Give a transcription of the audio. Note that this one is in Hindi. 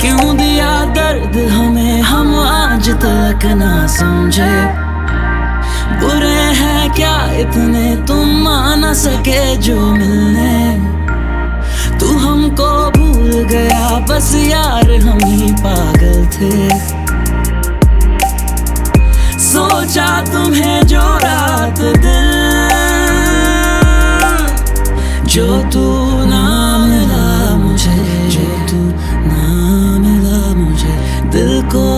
क्यों दिया दर्द हमें? हम आज तक ना समझे। बुरे हैं क्या इतने? तुम आ न सके जो मिलने। तू हमको भूल गया, बस यार हम ही पागल थे। सोचा तुम्हें जो रात दिल, जो तू ना दिल को क्या